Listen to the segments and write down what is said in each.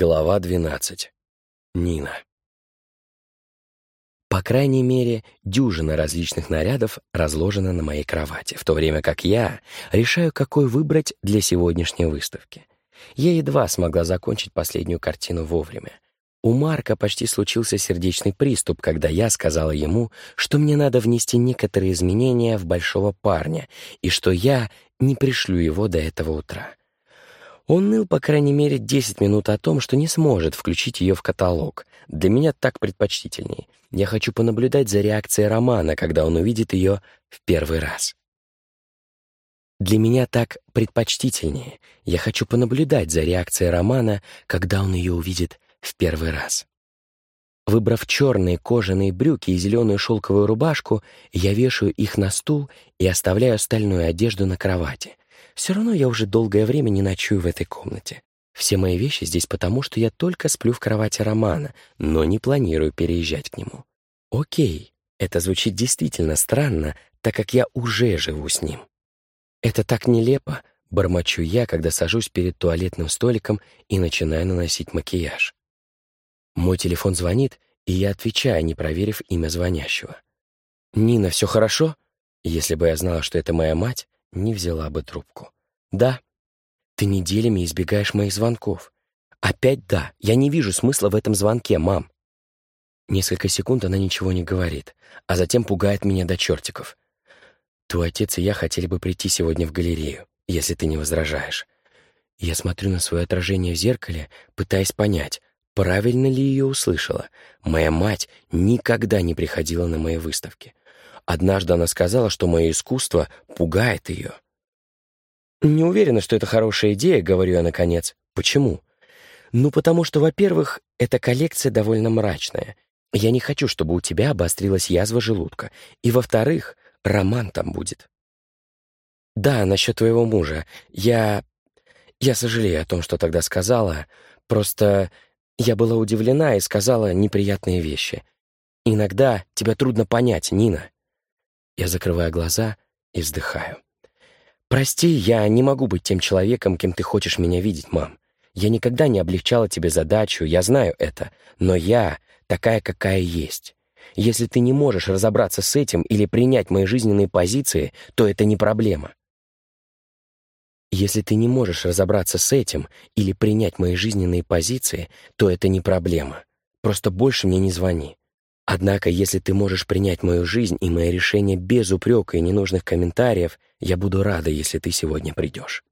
Глава 12. Нина. По крайней мере, дюжина различных нарядов разложена на моей кровати, в то время как я решаю, какой выбрать для сегодняшней выставки. Я едва смогла закончить последнюю картину вовремя. У Марка почти случился сердечный приступ, когда я сказала ему, что мне надо внести некоторые изменения в большого парня и что я не пришлю его до этого утра. Он ныл, по крайней мере, 10 минут о том, что не сможет включить ее в каталог. Для меня так предпочтительнее. Я хочу понаблюдать за реакцией Романа, когда он увидит ее в первый раз. Для меня так предпочтительнее. Я хочу понаблюдать за реакцией Романа, когда он ее увидит в первый раз. Выбрав черные кожаные брюки и зеленую шелковую рубашку, я вешаю их на стул и оставляю остальную одежду на кровати — все равно я уже долгое время не ночую в этой комнате. Все мои вещи здесь потому, что я только сплю в кровати Романа, но не планирую переезжать к нему. Окей, это звучит действительно странно, так как я уже живу с ним. Это так нелепо, бормочу я, когда сажусь перед туалетным столиком и начинаю наносить макияж. Мой телефон звонит, и я отвечаю, не проверив имя звонящего. «Нина, все хорошо?» Если бы я знала, что это моя мать, не взяла бы трубку. «Да, ты неделями избегаешь моих звонков. Опять да, я не вижу смысла в этом звонке, мам». Несколько секунд она ничего не говорит, а затем пугает меня до чертиков. «Твой отец и я хотели бы прийти сегодня в галерею, если ты не возражаешь». Я смотрю на свое отражение в зеркале, пытаясь понять, правильно ли ее услышала. Моя мать никогда не приходила на мои выставки. Однажды она сказала, что мое искусство пугает ее. «Не уверена, что это хорошая идея», — говорю я наконец. «Почему?» «Ну, потому что, во-первых, эта коллекция довольно мрачная. Я не хочу, чтобы у тебя обострилась язва желудка. И, во-вторых, роман там будет». «Да, насчет твоего мужа. Я... Я сожалею о том, что тогда сказала. Просто я была удивлена и сказала неприятные вещи. Иногда тебя трудно понять, Нина». Я закрываю глаза и вздыхаю. «Прости, я не могу быть тем человеком, кем ты хочешь меня видеть, мам. Я никогда не облегчала тебе задачу, я знаю это, но я такая, какая есть. Если ты не можешь разобраться с этим или принять мои жизненные позиции, то это не проблема. Если ты не можешь разобраться с этим или принять мои жизненные позиции, то это не проблема. Просто больше мне не звони. Однако, если ты можешь принять мою жизнь и мои решения без упрека и ненужных комментариев, я буду рада, если ты сегодня придешь.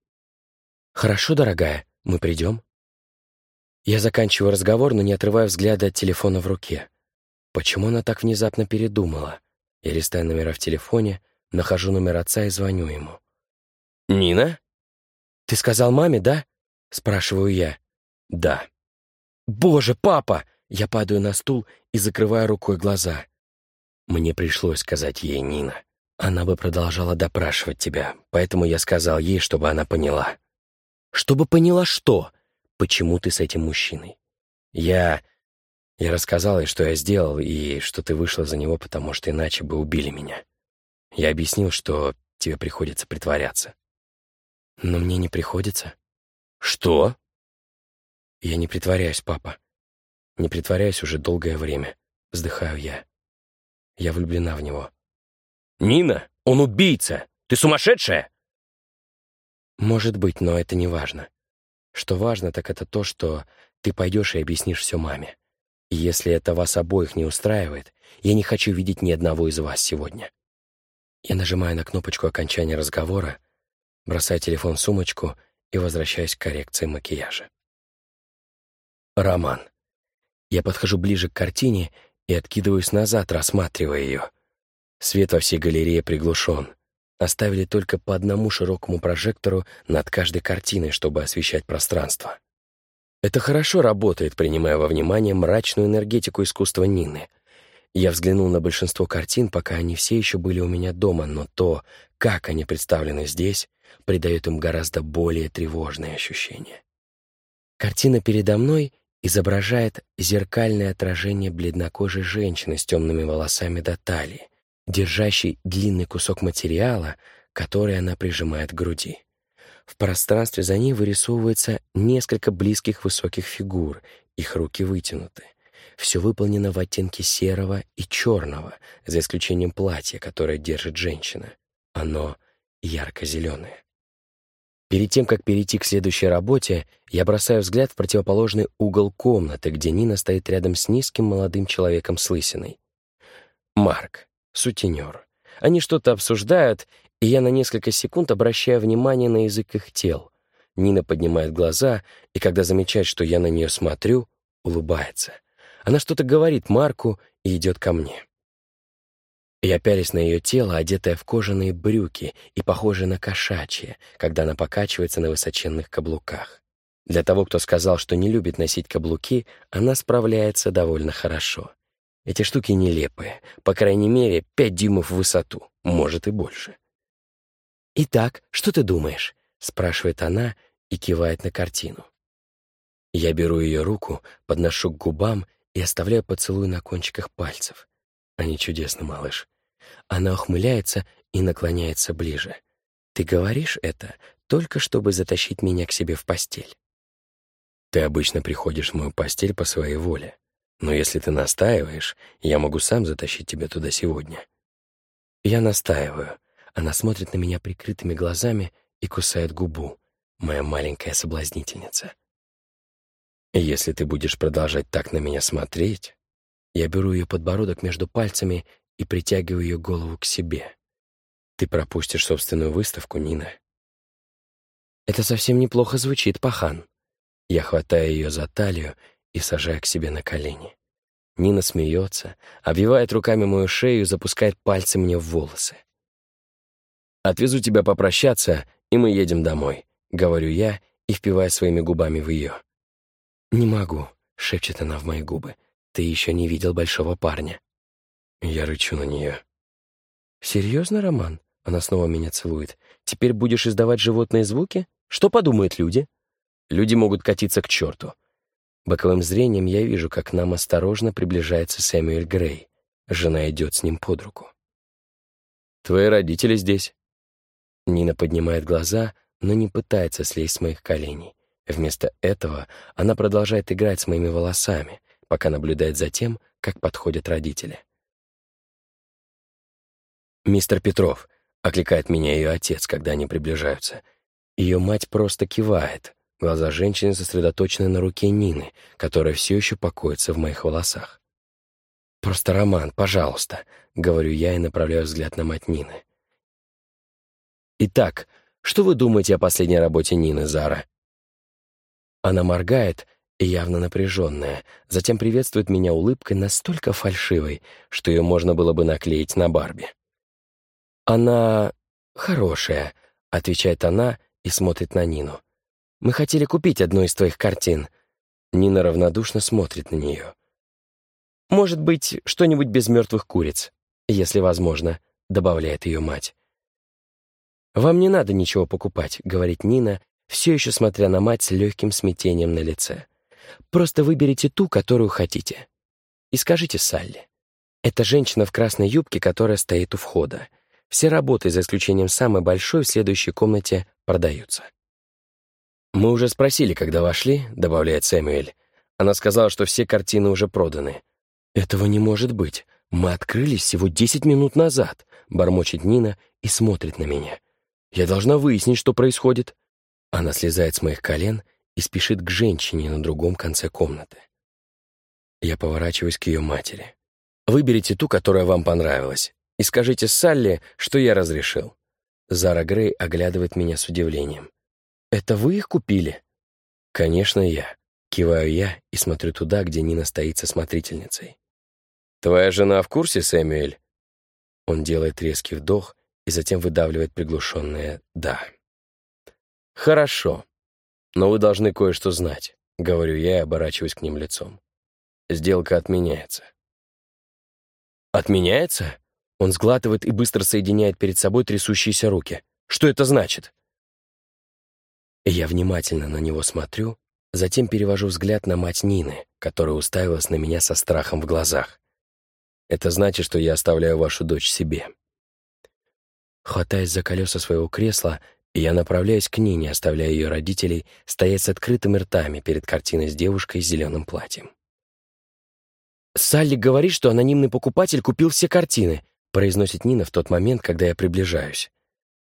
Хорошо, дорогая, мы придем. Я заканчиваю разговор, но не отрываю взгляда от телефона в руке. Почему она так внезапно передумала? Я листаю номера в телефоне, нахожу номер отца и звоню ему. «Нина?» «Ты сказал маме, да?» — спрашиваю я. «Да». «Боже, папа!» Я падаю на стул и закрываю рукой глаза. Мне пришлось сказать ей, Нина. Она бы продолжала допрашивать тебя, поэтому я сказал ей, чтобы она поняла. Чтобы поняла что? Почему ты с этим мужчиной? Я... Я рассказал ей, что я сделал, и что ты вышла за него, потому что иначе бы убили меня. Я объяснил, что тебе приходится притворяться. Но мне не приходится. Что? Я не притворяюсь, папа. Не притворяюсь уже долгое время. Вздыхаю я. Я влюблена в него. «Нина, он убийца! Ты сумасшедшая?» «Может быть, но это не важно. Что важно, так это то, что ты пойдешь и объяснишь все маме. И если это вас обоих не устраивает, я не хочу видеть ни одного из вас сегодня». Я нажимаю на кнопочку окончания разговора, бросаю телефон в сумочку и возвращаюсь к коррекции макияжа. Роман. Я подхожу ближе к картине и откидываюсь назад, рассматривая ее. Свет во всей галерее приглушен. Оставили только по одному широкому прожектору над каждой картиной, чтобы освещать пространство. Это хорошо работает, принимая во внимание мрачную энергетику искусства Нины. Я взглянул на большинство картин, пока они все еще были у меня дома, но то, как они представлены здесь, придает им гораздо более тревожные ощущения. Картина передо мной изображает зеркальное отражение бледнокожей женщины с темными волосами до талии, держащей длинный кусок материала, который она прижимает к груди. В пространстве за ней вырисовывается несколько близких высоких фигур, их руки вытянуты. Все выполнено в оттенке серого и черного, за исключением платья, которое держит женщина. Оно ярко-зеленое. Перед тем, как перейти к следующей работе, я бросаю взгляд в противоположный угол комнаты, где Нина стоит рядом с низким молодым человеком с лысиной. Марк, сутенер. Они что-то обсуждают, и я на несколько секунд обращаю внимание на язык их тел. Нина поднимает глаза, и когда замечает, что я на нее смотрю, улыбается. Она что-то говорит Марку и идет ко мне. Я пялись на ее тело, одетое в кожаные брюки и похожее на кошачье, когда она покачивается на высоченных каблуках. Для того, кто сказал, что не любит носить каблуки, она справляется довольно хорошо. Эти штуки нелепые, по крайней мере, пять дюймов в высоту, может и больше. «Итак, что ты думаешь?» — спрашивает она и кивает на картину. Я беру ее руку, подношу к губам и оставляю поцелуй на кончиках пальцев. Они чудесны, малыш. Она ухмыляется и наклоняется ближе. Ты говоришь это только чтобы затащить меня к себе в постель. Ты обычно приходишь в мою постель по своей воле. Но если ты настаиваешь, я могу сам затащить тебя туда сегодня. Я настаиваю, она смотрит на меня прикрытыми глазами и кусает губу, моя маленькая соблазнительница. Если ты будешь продолжать так на меня смотреть, я беру ее подбородок между пальцами и притягиваю ее голову к себе. Ты пропустишь собственную выставку, Нина. Это совсем неплохо звучит, пахан. Я хватаю ее за талию и сажаю к себе на колени. Нина смеется, обвивает руками мою шею и запускает пальцы мне в волосы. «Отвезу тебя попрощаться, и мы едем домой», — говорю я и впиваю своими губами в ее. «Не могу», — шепчет она в мои губы. «Ты еще не видел большого парня». Я рычу на нее. «Серьезно, Роман?» Она снова меня целует. «Теперь будешь издавать животные звуки? Что подумают люди?» «Люди могут катиться к черту». Боковым зрением я вижу, как к нам осторожно приближается Сэмюэль Грей. Жена идет с ним под руку. «Твои родители здесь?» Нина поднимает глаза, но не пытается слезть с моих коленей. Вместо этого она продолжает играть с моими волосами, пока наблюдает за тем, как подходят родители. «Мистер Петров», — окликает меня ее отец, когда они приближаются. Ее мать просто кивает. Глаза женщины сосредоточены на руке Нины, которая все еще покоится в моих волосах. «Просто Роман, пожалуйста», — говорю я и направляю взгляд на мать Нины. Итак, что вы думаете о последней работе Нины, Зара? Она моргает, явно напряженная, затем приветствует меня улыбкой настолько фальшивой, что ее можно было бы наклеить на Барби. «Она хорошая», — отвечает она и смотрит на Нину. «Мы хотели купить одну из твоих картин». Нина равнодушно смотрит на нее. «Может быть, что-нибудь без мертвых куриц, если возможно», — добавляет ее мать. «Вам не надо ничего покупать», — говорит Нина, все еще смотря на мать с легким смятением на лице. «Просто выберите ту, которую хотите. И скажите Салли. Это женщина в красной юбке, которая стоит у входа. Все работы, за исключением самой большой, в следующей комнате продаются». «Мы уже спросили, когда вошли», — добавляет Сэмюэль. Она сказала, что все картины уже проданы. «Этого не может быть. Мы открылись всего десять минут назад», — бормочет Нина и смотрит на меня. Я должна выяснить, что происходит». Она слезает с моих колен и спешит к женщине на другом конце комнаты. Я поворачиваюсь к ее матери. «Выберите ту, которая вам понравилась, и скажите Салли, что я разрешил». Зара Грей оглядывает меня с удивлением. «Это вы их купили?» «Конечно, я». Киваю я и смотрю туда, где Нина стоит со смотрительницей. «Твоя жена в курсе, Сэмюэль?» Он делает резкий вдох и затем выдавливает приглушенное «да». «Хорошо, но вы должны кое-что знать», — говорю я и оборачиваюсь к ним лицом. «Сделка отменяется». «Отменяется?» Он сглатывает и быстро соединяет перед собой трясущиеся руки. «Что это значит?» Я внимательно на него смотрю, затем перевожу взгляд на мать Нины, которая уставилась на меня со страхом в глазах. «Это значит, что я оставляю вашу дочь себе», Хватаясь за колеса своего кресла, Я направляюсь к Нине, оставляя ее родителей стоять с открытыми ртами перед картиной с девушкой с зеленым платьем. «Салли говорит, что анонимный покупатель купил все картины», произносит Нина в тот момент, когда я приближаюсь.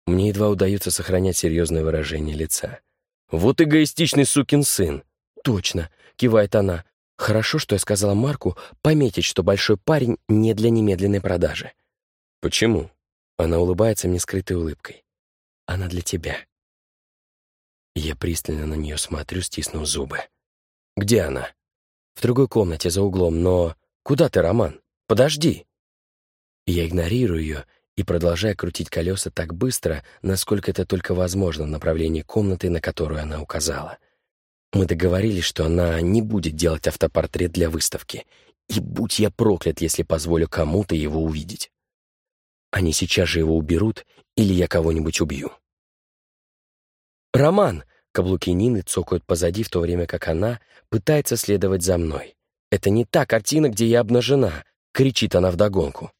Мне едва удается сохранять серьезное выражение лица. «Вот эгоистичный сукин сын!» «Точно!» — кивает она. «Хорошо, что я сказала Марку пометить, что большой парень не для немедленной продажи». «Почему?» Она улыбается мне скрытой улыбкой. «Она для тебя». Я пристально на нее смотрю, стиснув зубы. «Где она?» «В другой комнате за углом, но...» «Куда ты, Роман? Подожди!» Я игнорирую ее и продолжаю крутить колеса так быстро, насколько это только возможно в направлении комнаты, на которую она указала. Мы договорились, что она не будет делать автопортрет для выставки. И будь я проклят, если позволю кому-то его увидеть. Они сейчас же его уберут, или я кого-нибудь убью. «Роман!» — каблуки Нины цокают позади, в то время как она пытается следовать за мной. «Это не та картина, где я обнажена!» — кричит она вдогонку.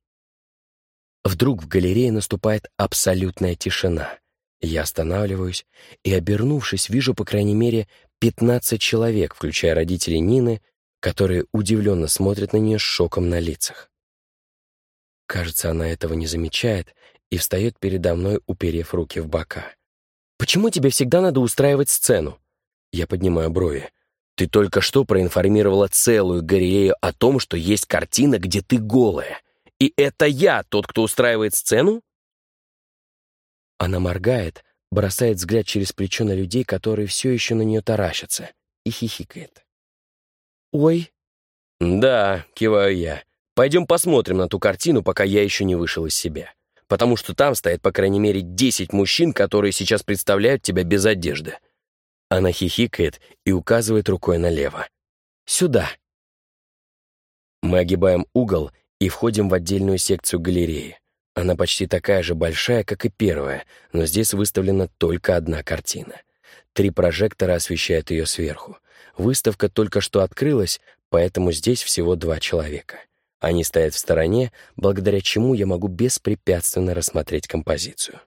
Вдруг в галерее наступает абсолютная тишина. Я останавливаюсь и, обернувшись, вижу, по крайней мере, 15 человек, включая родителей Нины, которые удивленно смотрят на нее с шоком на лицах. Кажется, она этого не замечает и встает передо мной, уперев руки в бока. «Почему тебе всегда надо устраивать сцену?» Я поднимаю брови. «Ты только что проинформировала целую галерею о том, что есть картина, где ты голая. И это я тот, кто устраивает сцену?» Она моргает, бросает взгляд через плечо на людей, которые все еще на нее таращатся, и хихикает. «Ой!» «Да», — киваю я. «Пойдем посмотрим на ту картину, пока я еще не вышел из себя. Потому что там стоят, по крайней мере, десять мужчин, которые сейчас представляют тебя без одежды». Она хихикает и указывает рукой налево. «Сюда». Мы огибаем угол и входим в отдельную секцию галереи. Она почти такая же большая, как и первая, но здесь выставлена только одна картина. Три прожектора освещают ее сверху. Выставка только что открылась, поэтому здесь всего два человека. Они стоят в стороне, благодаря чему я могу беспрепятственно рассмотреть композицию.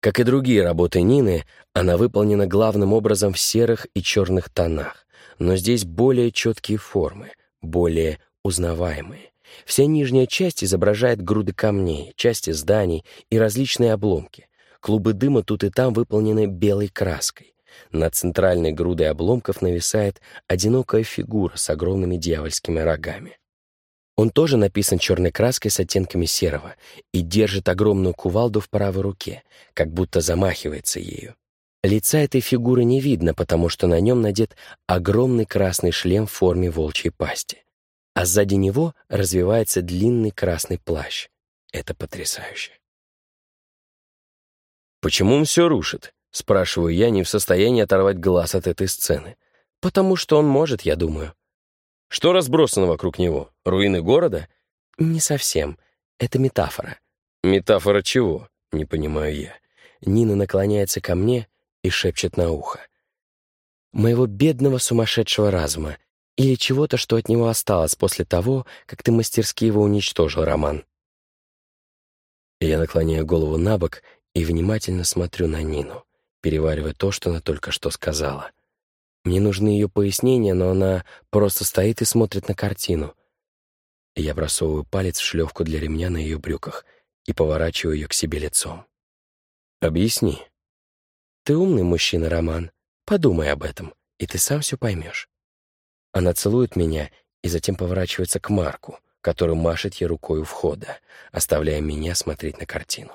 Как и другие работы Нины, она выполнена главным образом в серых и черных тонах, но здесь более четкие формы, более узнаваемые. Вся нижняя часть изображает груды камней, части зданий и различные обломки. Клубы дыма тут и там выполнены белой краской. Над центральной грудой обломков нависает одинокая фигура с огромными дьявольскими рогами. Он тоже написан черной краской с оттенками серого и держит огромную кувалду в правой руке, как будто замахивается ею. Лица этой фигуры не видно, потому что на нем надет огромный красный шлем в форме волчьей пасти а сзади него развивается длинный красный плащ. Это потрясающе. «Почему он все рушит?» — спрашиваю я, не в состоянии оторвать глаз от этой сцены. «Потому что он может, я думаю». «Что разбросано вокруг него? Руины города?» «Не совсем. Это метафора». «Метафора чего?» — не понимаю я. Нина наклоняется ко мне и шепчет на ухо. «Моего бедного сумасшедшего разума, или чего-то, что от него осталось после того, как ты мастерски его уничтожил, Роман. Я наклоняю голову на бок и внимательно смотрю на Нину, переваривая то, что она только что сказала. Мне нужны ее пояснения, но она просто стоит и смотрит на картину. Я бросовываю палец в шлевку для ремня на ее брюках и поворачиваю ее к себе лицом. «Объясни». «Ты умный мужчина, Роман. Подумай об этом, и ты сам все поймешь». Она целует меня и затем поворачивается к Марку, который машет ей рукой у входа, оставляя меня смотреть на картину.